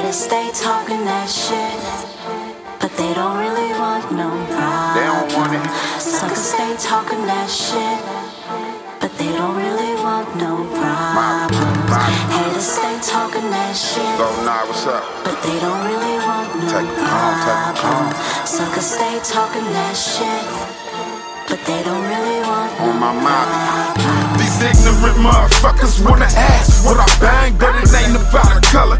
Haters stay talking that shit, but they don't really want no problem. They don't want it. Suckers stay talking that shit, but they don't really want no problem. Haters stay talking that shit, Go, nah, what's up? but they don't really want no Take it calm, take it calm. problem. Suckers stay talking that shit, but they don't really want no my mind. These ignorant motherfuckers wanna ask what I bang, but it ain't about the color.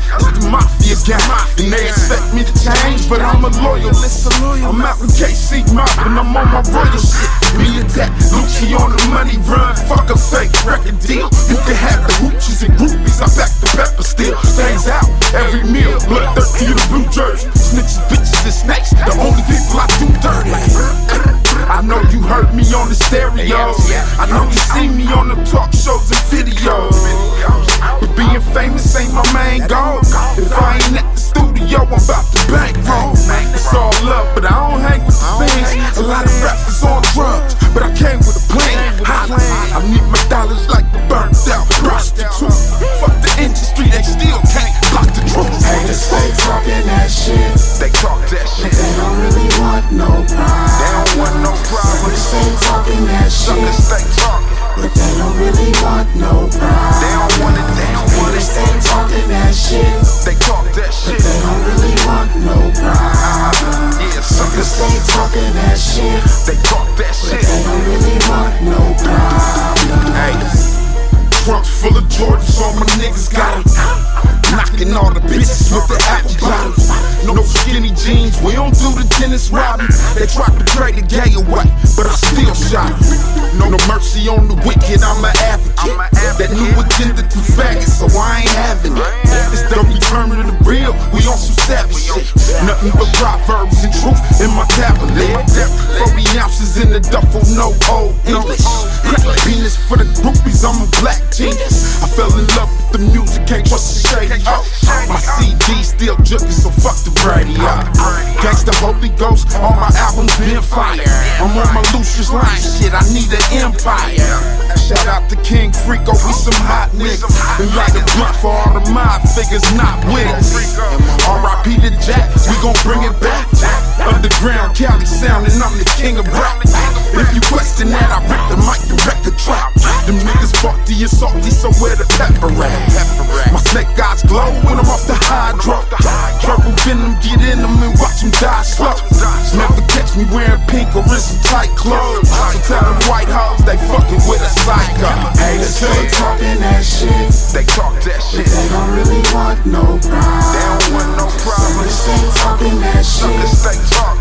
The. And they expect me to change, but I'm a loyalist. I'm out in KC and I'm on my royal shit. Me and that Lucci on the money run. Fuck a fake record deal. You can have the hoochies and groupies. I back the pepper still. Things out every meal. Blood thirsty in the blue jersey. Snitches, bitches, and snakes. The only people I do dirty. I know you heard me on the stereo. I know you see me on the talk shows and videos. But being famous ain't my main goal. On drugs, but I came with a plan. I need my dollars like the burnt out prostitute. Fuck the industry, they still can't block the truth. Haters stay talking that shit, They talk that shit. they don't really want no They pride. don't want no problem. Suckers stay talking that shit, stay talking. Bitches with the apple bottles. No skinny jeans, we don't do the Dennis Rodman. They tried to trade the gay away, but I still shot. No, no mercy on the wicked, I'm an advocate. That new agenda too faggots, so I ain't having it. It's the return of the real, we on some savage shit. Nothing but proverbs and truth in my tablet. 40 ounces in the duffel, no old fire. I'm on my Lucious Lyon, shit, I need an empire. Shout out to King Freako, we some hot niggas. And light a blunt for all the mob figures not with us. R.I.P. to Jack, we gon' bring it back. Underground Cali sound, and I'm the king of rap. If you question that, I rip the mic, the record trap. Them niggas faulty and salty, so where the pepper at? My snake eyes glow when I'm off the hydro. Purple venom, get in them and watch them die slow. Never catch me wearing pink or in some tight clothes. So tell them white hoes they fucking with a psycho. Haters stay talking that shit, They talk that but shit. they don't really want no They pride. don't want no problem. Suckers stay talking that Suckers shit, stay talking.